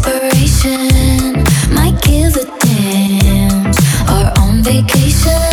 inspiration. My give a damn are on vacation.